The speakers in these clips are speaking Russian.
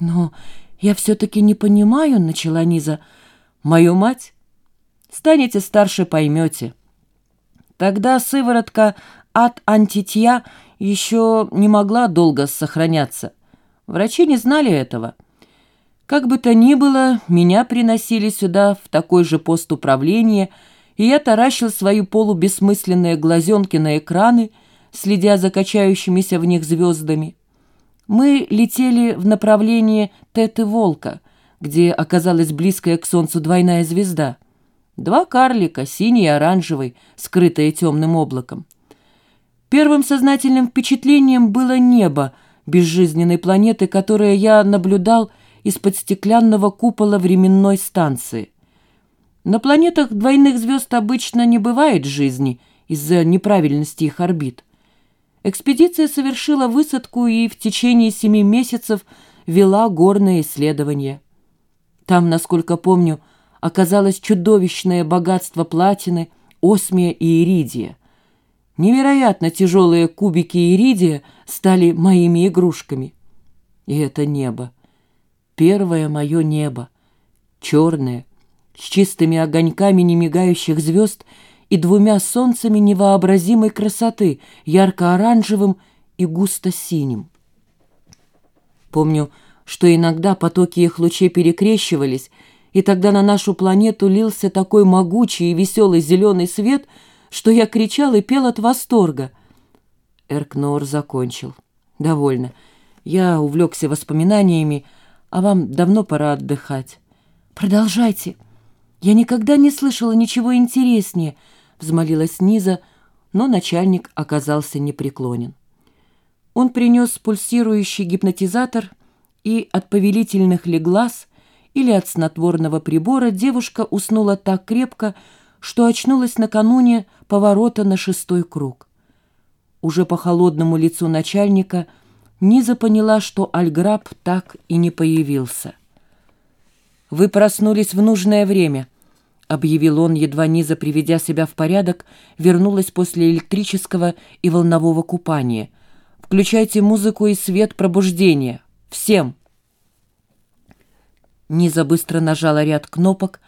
«Но я все-таки не понимаю», — начала Низа. «Мою мать? Станете старше, поймете». Тогда сыворотка от антитья еще не могла долго сохраняться. Врачи не знали этого. Как бы то ни было, меня приносили сюда в такой же пост управления, и я таращил свои полубессмысленные глазенки на экраны, следя за качающимися в них звездами. Мы летели в направлении Теты-Волка, где оказалась близкая к Солнцу двойная звезда. Два карлика, синий и оранжевый, скрытые темным облаком. Первым сознательным впечатлением было небо безжизненной планеты, которое я наблюдал из-под стеклянного купола временной станции. На планетах двойных звезд обычно не бывает жизни из-за неправильности их орбит. Экспедиция совершила высадку и в течение семи месяцев вела горные исследования. Там, насколько помню, оказалось чудовищное богатство платины, осмия и иридия. Невероятно тяжелые кубики иридия стали моими игрушками. И это небо. Первое мое небо. Черное, с чистыми огоньками немигающих звезд и двумя солнцами невообразимой красоты, ярко-оранжевым и густо-синим. Помню, что иногда потоки их лучей перекрещивались, и тогда на нашу планету лился такой могучий и веселый зеленый свет, что я кричал и пел от восторга. Эркнор закончил. «Довольно. Я увлекся воспоминаниями, а вам давно пора отдыхать». «Продолжайте. Я никогда не слышала ничего интереснее», — взмолилась Низа, но начальник оказался непреклонен. Он принес пульсирующий гипнотизатор, и от повелительных ли глаз или от снотворного прибора девушка уснула так крепко, что очнулась накануне поворота на шестой круг. Уже по холодному лицу начальника Низа поняла, что Альграб так и не появился. «Вы проснулись в нужное время», — объявил он, едва Низа, приведя себя в порядок, вернулась после электрического и волнового купания. «Включайте музыку и свет пробуждения. Всем!» Низа быстро нажала ряд кнопок,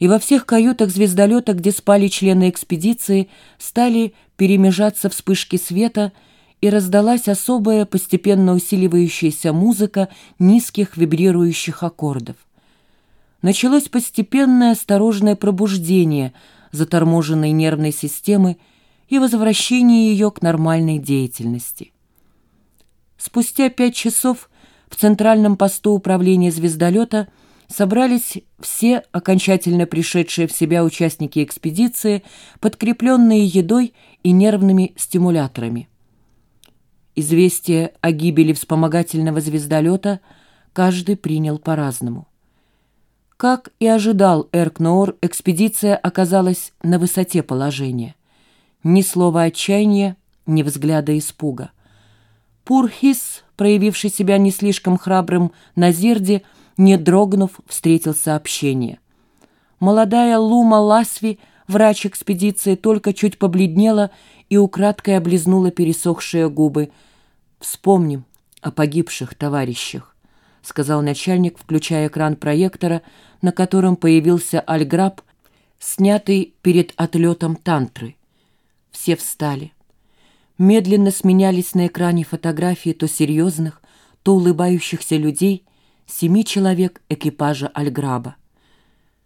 и во всех каютах звездолета, где спали члены экспедиции, стали перемежаться вспышки света, и раздалась особая, постепенно усиливающаяся музыка низких вибрирующих аккордов началось постепенное осторожное пробуждение заторможенной нервной системы и возвращение ее к нормальной деятельности. Спустя пять часов в центральном посту управления звездолета собрались все окончательно пришедшие в себя участники экспедиции, подкрепленные едой и нервными стимуляторами. Известие о гибели вспомогательного звездолета каждый принял по-разному. Как и ожидал Эркноор, экспедиция оказалась на высоте положения. Ни слова отчаяния, ни взгляда испуга. Пурхис, проявивший себя не слишком храбрым на Зирде, не дрогнув, встретил сообщение. Молодая Лума Ласви, врач экспедиции, только чуть побледнела и украдкой облизнула пересохшие губы. «Вспомним о погибших товарищах», — сказал начальник, включая экран проектора — на котором появился альграб, снятый перед отлетом тантры. Все встали. Медленно сменялись на экране фотографии то серьезных, то улыбающихся людей, семи человек экипажа альграба.